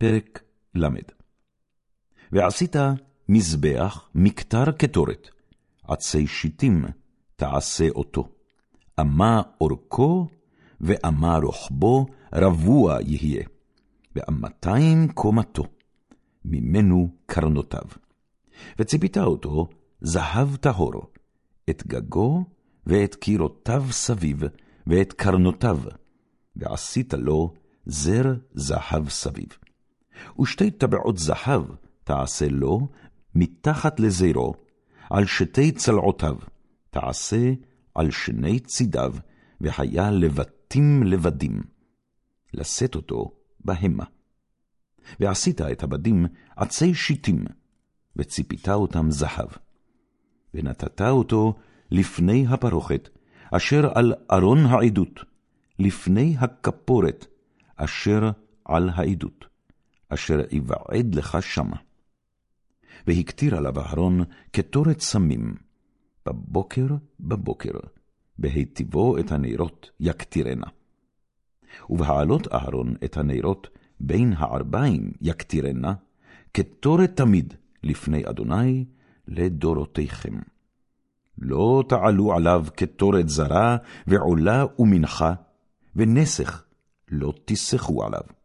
פרק ל. ועשית מזבח מקטר קטורת, עצי שיטים תעשה אותו. אמה אורכו ואמה רוחבו רבוע יהיה, ואמתיים קומתו, ממנו קרנותיו. וציפית אותו זהב טהור, את גגו ואת קירותיו סביב, ואת קרנותיו, ועשית לו זר זהב סביב. ושתי טבעות זהב תעשה לו מתחת לזרו, על שתי צלעותיו, תעשה על שני צידיו, והיה לבטים לבדים. לשאת אותו בהמה. ועשית את הבדים עצי שיטים, וציפית אותם זהב. ונתת אותו לפני הפרוכת, אשר על ארון העדות, לפני הכפורת, אשר על העדות, אשר יבעד לך שמה. והקטיר עליו אהרון קטורת סמים, בבוקר בבוקר, בהיטיבו את הנרות יקטירנה. ובהעלות אהרון את הנרות בין הערביים יקטירנה, קטורת תמיד לפני אדוני לדורותיכם. לא תעלו עליו קטורת זרה, ועולה ומנחה, ונסך לא תסחו עליו.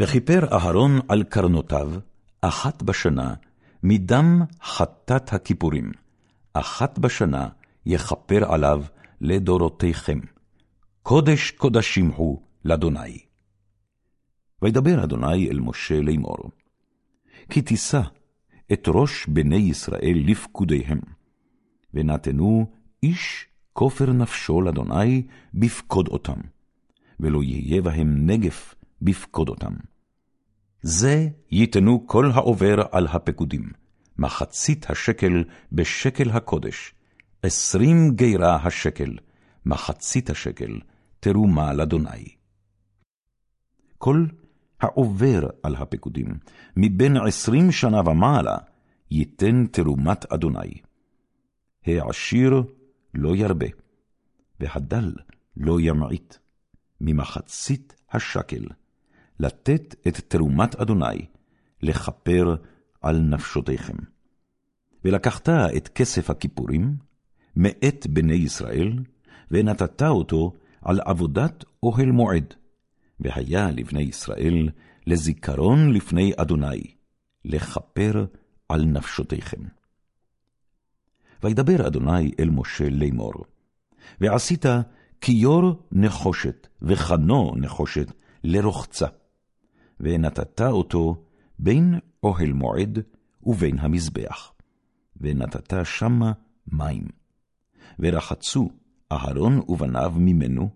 וכיפר אהרון על קרנותיו, אחת בשנה, מדם חטאת הכיפורים, אחת בשנה יכפר עליו לדורותיכם. קודש קודשים הוא לאדוני. וידבר אדוני אל משה לאמור, כי תישא את ראש בני ישראל לפקודיהם, ונתנו איש כופר נפשו לאדוני בפקוד אותם, ולא יהיה בהם נגף בפקוד אותם. זה ייתנו כל העובר על הפקודים, מחצית השקל בשקל הקודש, עשרים גירה השקל, מחצית השקל, תרומה לאדוני. כל העובר על הפקודים, מבין עשרים שנה ומעלה, ייתן תרומת אדוני. העשיר לא ירבה, והדל לא ימעיט, ממחצית השקל, לתת את תרומת אדוני, לכפר על נפשותיכם. ולקחת את כסף הכיפורים, מאת בני ישראל, ונתת אותו על עבודת אוהל מועד, והיה לבני ישראל לזיכרון לפני אדוני, לכפר על נפשותיכם. וידבר אדוני אל משה לאמור, ועשית כיור נחושת, וחנו נחושת, לרוחצה, ונתת אותו בין אוהל מועד ובין המזבח, ונתת שמה מים. ורחצו אהרון ובניו ממנו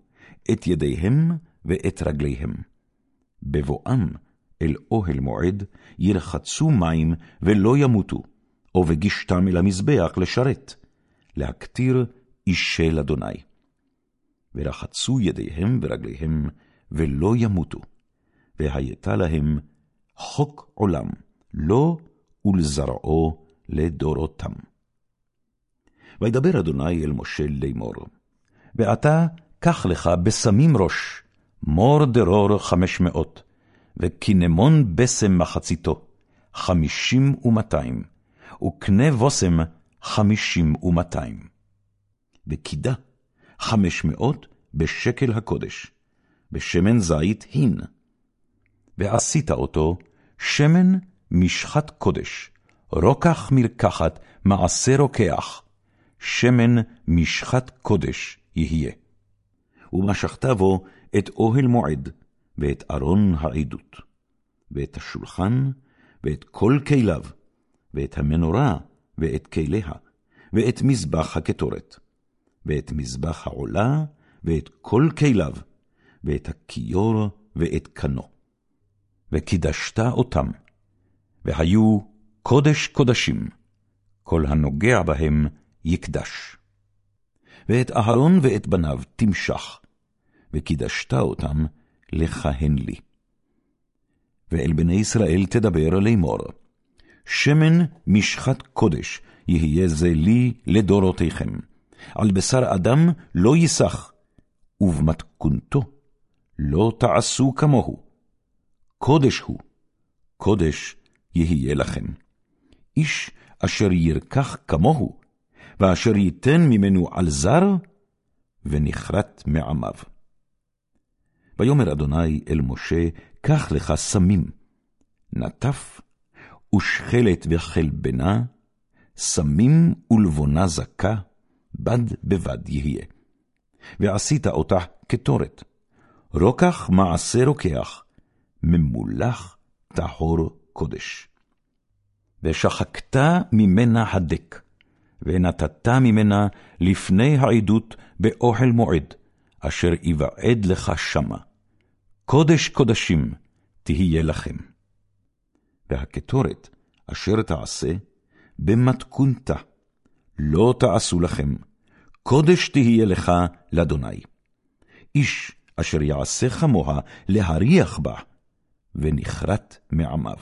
את ידיהם ואת רגליהם. בבואם אל אוהל מועד ירחצו מים ולא ימותו, או בגישתם אל המזבח לשרת, להקטיר אישי לאדוני. ורחצו ידיהם ורגליהם ולא ימותו, והייתה להם חוק עולם, לו ולזרעו לדורותם. וידבר אדוני אל משה לאמור, ועתה קח לך בשמים ראש, מור דרור חמש מאות, וקינמון בשם מחציתו, חמישים ומאתיים, וקנה בושם חמישים ומאתיים. וקידה חמש מאות בשקל הקודש, בשמן זית הין. ועשית אותו שמן משחת קודש, רוקח מרקחת מעשה רוקח, שמן משחת קודש יהיה. ומשכת בו את אוהל מועד, ואת ארון העדות, ואת השולחן, ואת כל כליו, ואת המנורה, ואת כליה, ואת מזבח הקטורת, ואת מזבח העולה, ואת כל כליו, ואת הכיור, ואת קנו. וקידשת אותם, והיו קודש קודשים, כל הנוגע בהם יקדש. ואת אהרון ואת בניו תמשך, וקידשת אותם לכהן לי. ואל בני ישראל תדבר לאמור, שמן משחת קודש יהיה זה לי לדורותיכם, על בשר אדם לא ייסח, ובמתכונתו לא תעשו כמוהו. קודש הוא, קודש יהיה לכם. איש אשר ירקח כמוהו, ואשר ייתן ממנו על זר, ונכרת מעמיו. ויאמר אדוני אל משה, קח לך סמים, נטף, ושכלת וחלבנה, סמים ולבונה זכה, בד בבד יהיה. ועשית אותה קטורת, רוקח מעשה רוקח, ממולח טהור קודש. ושחקת ממנה הדק, ונתת ממנה לפני העדות באוהל מועד, אשר יבעד לך שמה. קודש קודשים תהיה לכם. והקטורת אשר תעשה, במתכונתה, לא תעשו לכם, קודש תהיה לך לאדוני. איש אשר יעשה כמוה להריח בה, ונכרת מעמיו.